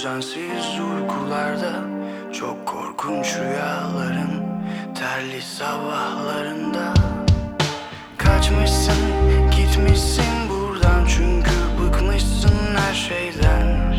düzensiz uykularda Çok korkunç rüyaların Terli sabahlarında. Kaçmışsın gitmişsin buradan Çünkü bıkmışsın her şeyden.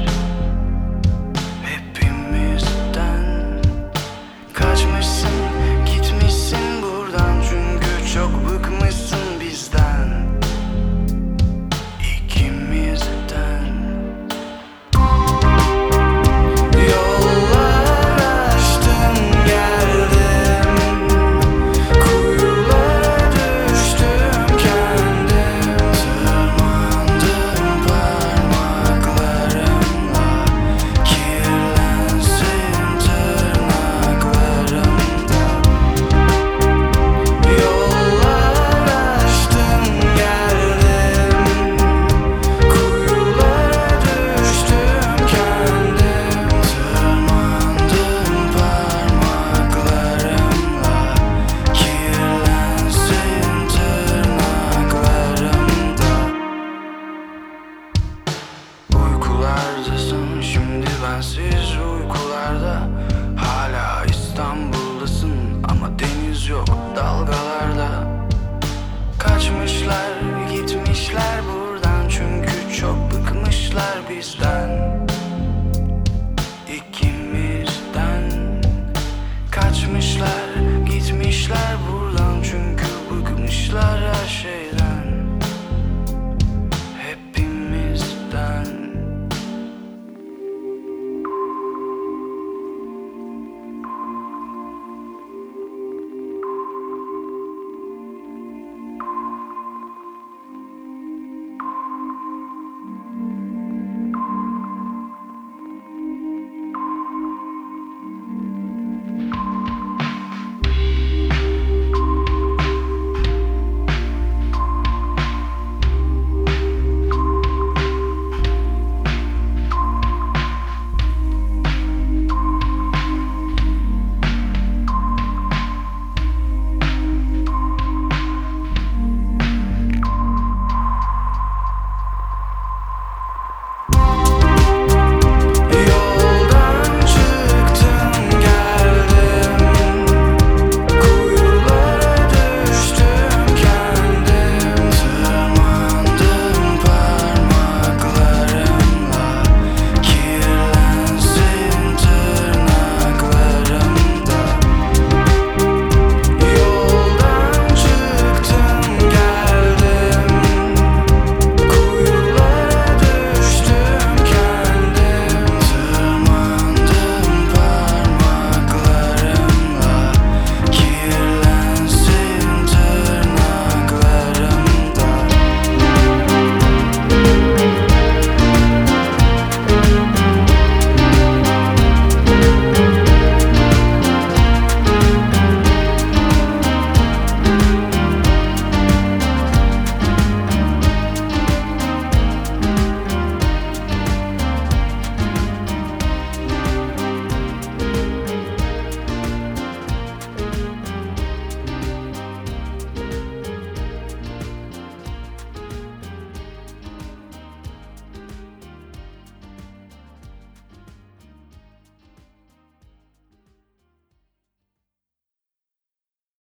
Sensiz uykularda